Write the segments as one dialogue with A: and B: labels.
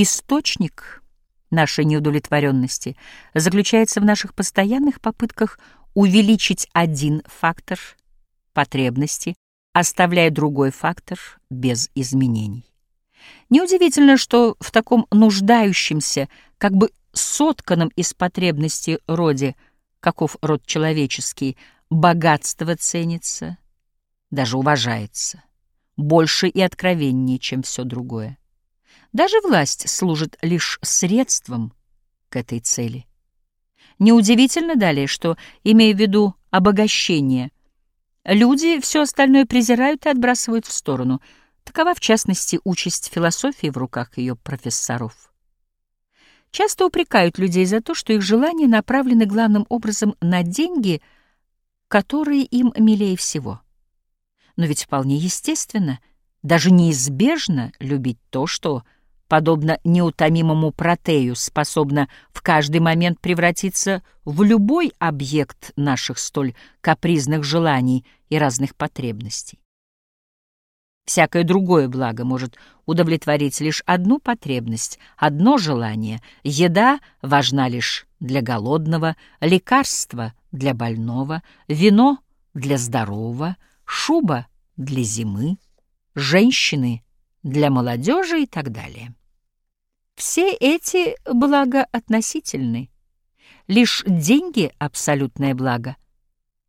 A: Источник нашей неудовлетворенности заключается в наших постоянных попытках увеличить один фактор потребности, оставляя другой фактор без изменений. Неудивительно, что в таком нуждающемся, как бы сотканном из потребностей роде, каков род человеческий, богатство ценится, даже уважается, больше и откровеннее, чем все другое. Даже власть служит лишь средством к этой цели. Неудивительно далее, что, имея в виду обогащение, люди все остальное презирают и отбрасывают в сторону. Такова, в частности, участь философии в руках ее профессоров. Часто упрекают людей за то, что их желания направлены главным образом на деньги, которые им милее всего. Но ведь вполне естественно, даже неизбежно любить то, что подобно неутомимому протею, способна в каждый момент превратиться в любой объект наших столь капризных желаний и разных потребностей. Всякое другое благо может удовлетворить лишь одну потребность, одно желание. Еда важна лишь для голодного, лекарство для больного, вино для здорового, шуба для зимы, женщины для молодежи и так далее. Все эти блага относительны. Лишь деньги — абсолютное благо,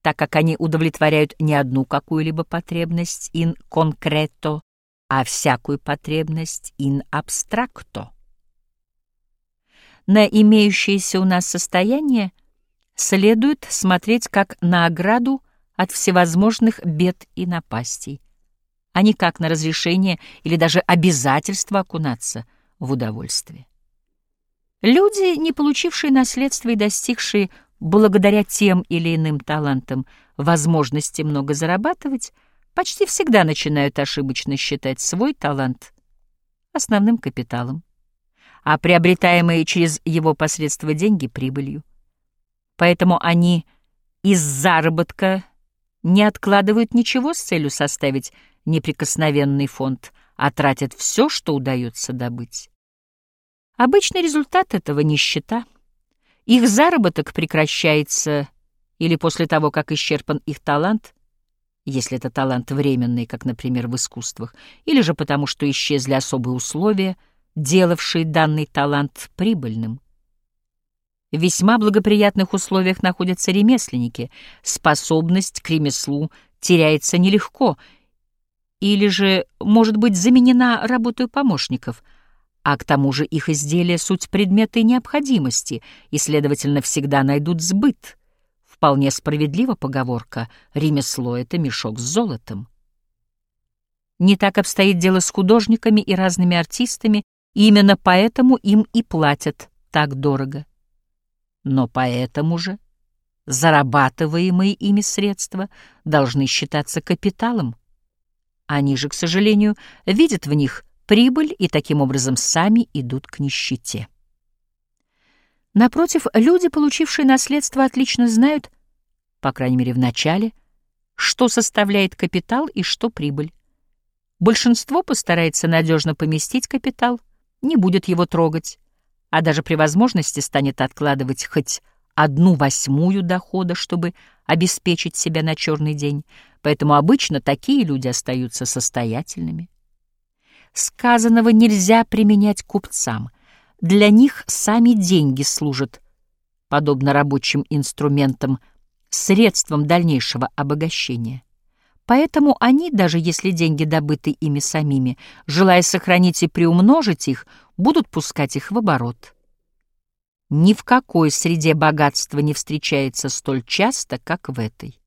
A: так как они удовлетворяют не одну какую-либо потребность in concreto, а всякую потребность in abstracto. На имеющееся у нас состояние следует смотреть как на ограду от всевозможных бед и напастей, а не как на разрешение или даже обязательство окунаться — в удовольствие. Люди, не получившие наследство и достигшие благодаря тем или иным талантам возможности много зарабатывать, почти всегда начинают ошибочно считать свой талант основным капиталом, а приобретаемые через его посредство деньги — прибылью. Поэтому они из заработка не откладывают ничего с целью составить неприкосновенный фонд, а тратят все, что удается добыть. Обычный результат этого — нищета. Их заработок прекращается или после того, как исчерпан их талант, если это талант временный, как, например, в искусствах, или же потому, что исчезли особые условия, делавшие данный талант прибыльным. В весьма благоприятных условиях находятся ремесленники, способность к ремеслу теряется нелегко — или же может быть заменена работой помощников, а к тому же их изделия — суть предметы необходимости и, следовательно, всегда найдут сбыт. Вполне справедлива поговорка «ремесло — это мешок с золотом». Не так обстоит дело с художниками и разными артистами, и именно поэтому им и платят так дорого. Но поэтому же зарабатываемые ими средства должны считаться капиталом, они же, к сожалению, видят в них прибыль и таким образом сами идут к нищете. Напротив, люди, получившие наследство, отлично знают, по крайней мере в начале, что составляет капитал и что прибыль. Большинство постарается надежно поместить капитал, не будет его трогать, а даже при возможности станет откладывать хоть одну восьмую дохода, чтобы обеспечить себя на черный день, поэтому обычно такие люди остаются состоятельными. Сказанного нельзя применять купцам. Для них сами деньги служат, подобно рабочим инструментам, средством дальнейшего обогащения. Поэтому они, даже если деньги добыты ими самими, желая сохранить и приумножить их, будут пускать их в оборот. Ни в какой среде богатства не встречается столь часто, как в этой.